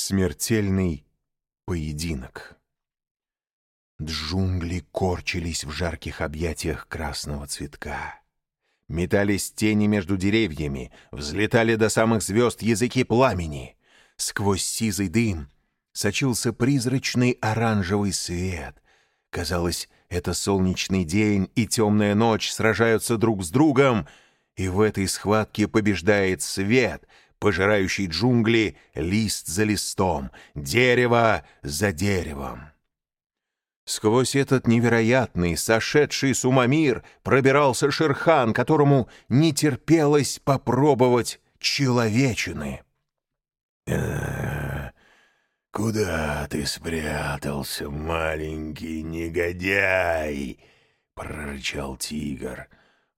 Смертельный поединок. Джунгли корчились в жарких объятиях красного цветка. Метались тени между деревьями, взлетали до самых звезд языки пламени. Сквозь сизый дым сочился призрачный оранжевый свет. Казалось, это солнечный день и темная ночь сражаются друг с другом, и в этой схватке побеждает свет, пожирающий джунгли лист за листом, дерево за деревом. Сквозь этот невероятный, сошедший с ума мир пробирался Шерхан, которому не терпелось попробовать человечины. «Э, «Куда ты спрятался, маленький негодяй?» — прорычал тигр.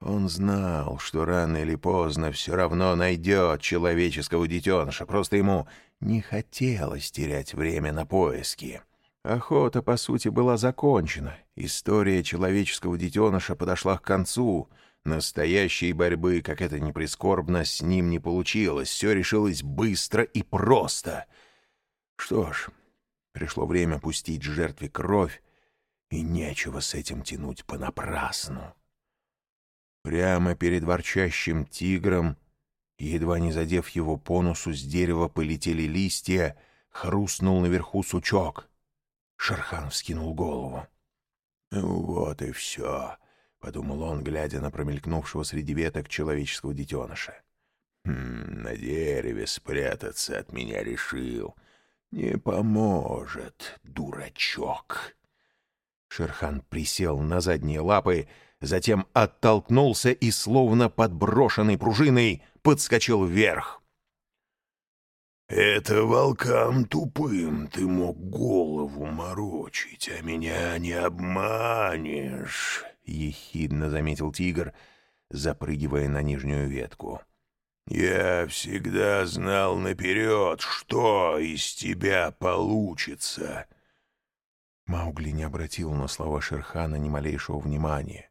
Он знал, что рано или поздно все равно найдет человеческого детеныша, просто ему не хотелось терять время на поиски. Охота, по сути, была закончена. История человеческого детеныша подошла к концу. Настоящей борьбы, как это ни прискорбно, с ним не получилось. Все решилось быстро и просто. Что ж, пришло время пустить жертве кровь, и нечего с этим тянуть понапрасну. Прямо перед ворчащим тигром, едва не задев его по носу, с дерева полетели листья, хрустнул наверху сучок — Шерхан вскинул голову. «Ну «Вот и все», — подумал он, глядя на промелькнувшего среди веток человеческого детеныша. «Хм, «На дереве спрятаться от меня решил. Не поможет, дурачок». Шерхан присел на задние лапы, затем оттолкнулся и, словно подброшенный пружиной, подскочил вверх. «Это волкам тупым ты мог голову морочить, а меня не обманешь», — ехидно заметил тигр, запрыгивая на нижнюю ветку. «Я всегда знал наперед, что из тебя получится». Маугли не обратил на слова Шерхана ни малейшего внимания.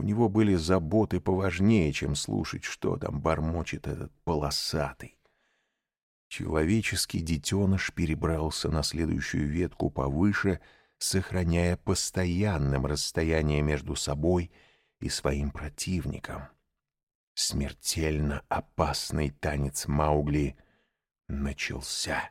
У него были заботы поважнее, чем слушать, что там бормочет этот полосатый. Человеческий детеныш перебрался на следующую ветку повыше, сохраняя постоянным расстояние между собой и своим противником. Смертельно опасный танец Маугли начался.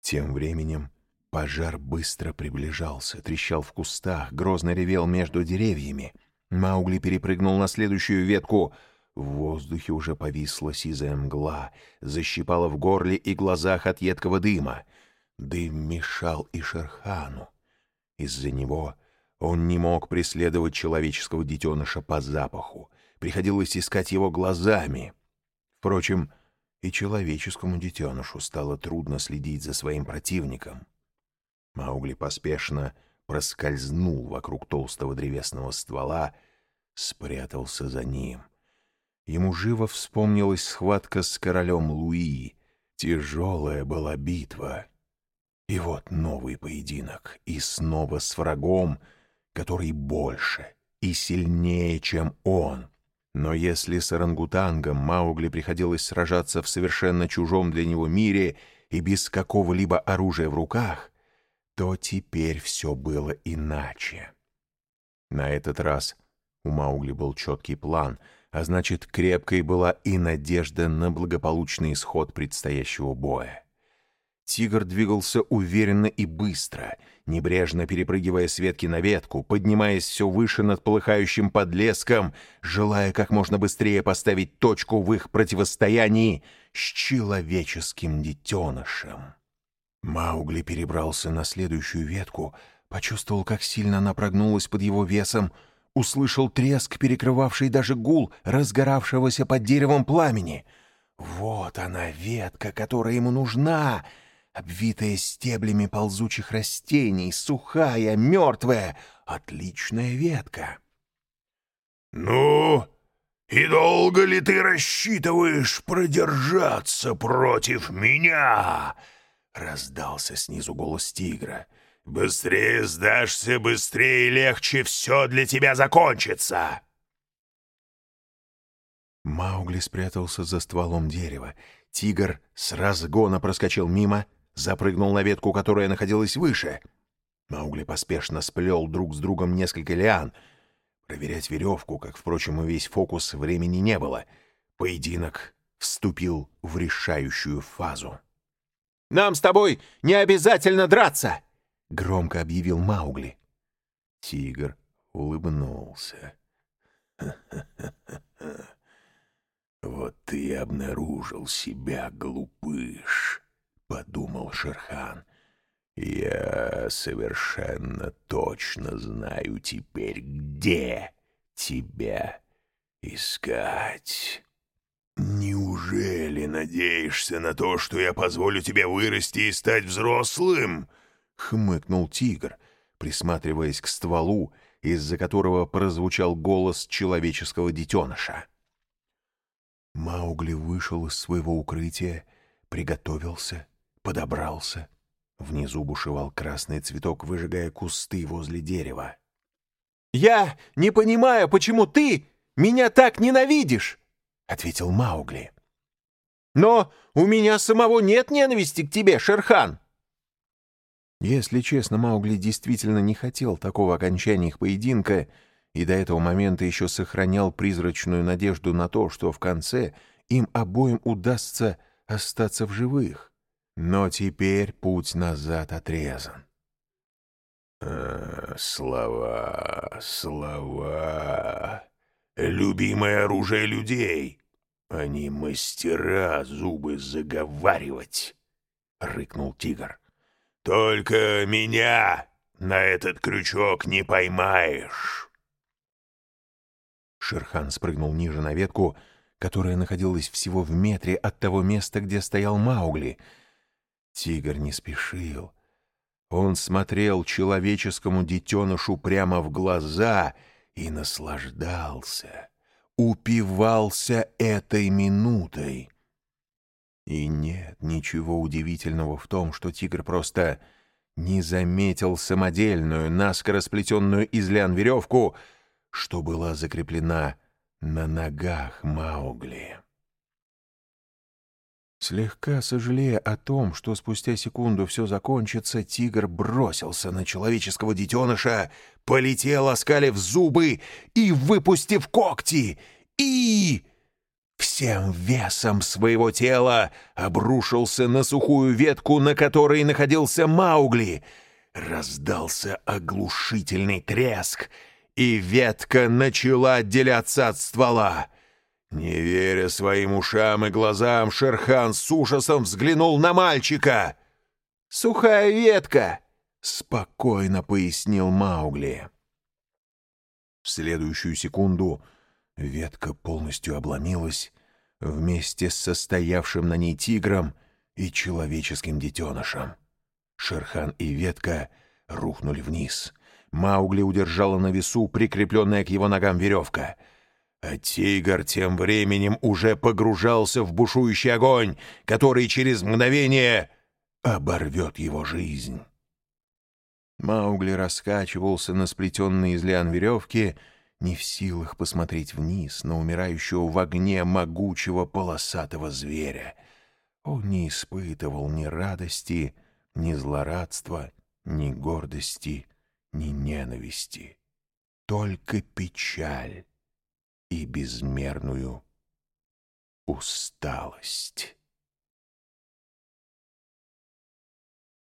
Тем временем пожар быстро приближался, трещал в кустах, грозно ревел между деревьями. Маугли перепрыгнул на следующую ветку — в воздухе уже повисла сизая мгла, защипала в горле и глазах от едкого дыма. Дым мешал и Шерхану. Из-за него он не мог преследовать человеческого детеныша по запаху. Приходилось искать его глазами. Впрочем, и человеческому детенышу стало трудно следить за своим противником. Маугли поспешно проскользнул вокруг толстого древесного ствола, спрятался за ним — Ему живо вспомнилась схватка с королем Луи. Тяжелая была битва. И вот новый поединок, и снова с врагом, который больше и сильнее, чем он. Но если с орангутангом Маугли приходилось сражаться в совершенно чужом для него мире и без какого-либо оружия в руках, то теперь все было иначе. На этот раз у Маугли был четкий план — а значит, крепкой была и надежда на благополучный исход предстоящего боя. Тигр двигался уверенно и быстро, небрежно перепрыгивая с ветки на ветку, поднимаясь все выше над полыхающим подлеском, желая как можно быстрее поставить точку в их противостоянии с человеческим детенышем. Маугли перебрался на следующую ветку, почувствовал, как сильно она прогнулась под его весом — услышал треск, перекрывавший даже гул разгоравшегося под деревом пламени. Вот она, ветка, которая ему нужна, обвитая стеблями ползучих растений, сухая, мертвая, отличная ветка. «Ну, и долго ли ты рассчитываешь продержаться против меня?» — раздался снизу голос тигра. «Быстрее сдашься, быстрее и легче все для тебя закончится!» Маугли спрятался за стволом дерева. Тигр с разгона проскочил мимо, запрыгнул на ветку, которая находилась выше. Маугли поспешно сплел друг с другом несколько лиан. Проверять веревку, как, впрочем, и весь фокус, времени не было. Поединок вступил в решающую фазу. «Нам с тобой не обязательно драться!» — громко объявил Маугли. Тигр улыбнулся. «Вот ты обнаружил себя, глупыш!» — подумал Шерхан. «Я совершенно точно знаю теперь, где тебя искать». «Неужели надеешься на то, что я позволю тебе вырасти и стать взрослым?» — хмыкнул тигр, присматриваясь к стволу, из-за которого прозвучал голос человеческого детеныша. Маугли вышел из своего укрытия, приготовился, подобрался. Внизу бушевал красный цветок, выжигая кусты возле дерева. «Я не понимаю, почему ты меня так ненавидишь!» — ответил Маугли. «Но у меня самого нет ненависти к тебе, Шерхан!» Если честно, Маугли действительно не хотел такого окончания их поединка и до этого момента еще сохранял призрачную надежду на то, что в конце им обоим удастся остаться в живых. Но теперь путь назад отрезан. «Э, «Слова, слова...» любимое оружие людей. Они мастера зубы заговаривать, — рыкнул тигр. Только меня на этот крючок не поймаешь. Шерхан спрыгнул ниже на ветку, которая находилась всего в метре от того места, где стоял Маугли. Тигр не спешил. Он смотрел человеческому детенышу прямо в глаза — и наслаждался, упивался этой минутой. И нет ничего удивительного в том, что тигр просто не заметил самодельную, наскоро сплетенную из лян веревку, что была закреплена на ногах Маугли. Слегка сожалея о том, что спустя секунду все закончится, тигр бросился на человеческого детеныша, полетел, оскалив зубы и выпустив когти, и... Всем весом своего тела обрушился на сухую ветку, на которой находился Маугли. Раздался оглушительный треск, и ветка начала отделяться от ствола. Не веря своим ушам и глазам, Шерхан с ужасом взглянул на мальчика. «Сухая ветка!» — спокойно пояснил Маугли. В следующую секунду ветка полностью обломилась вместе с состоявшим на ней тигром и человеческим детенышем. Шерхан и ветка рухнули вниз. Маугли удержала на весу прикрепленная к его ногам веревка — а тигр тем временем уже погружался в бушующий огонь, который через мгновение оборвет его жизнь. Маугли раскачивался на сплетенной из лиан веревке, не в силах посмотреть вниз на умирающего в огне могучего полосатого зверя. Он не испытывал ни радости, ни злорадства, ни гордости, ни ненависти. Только печаль и безмерную усталость.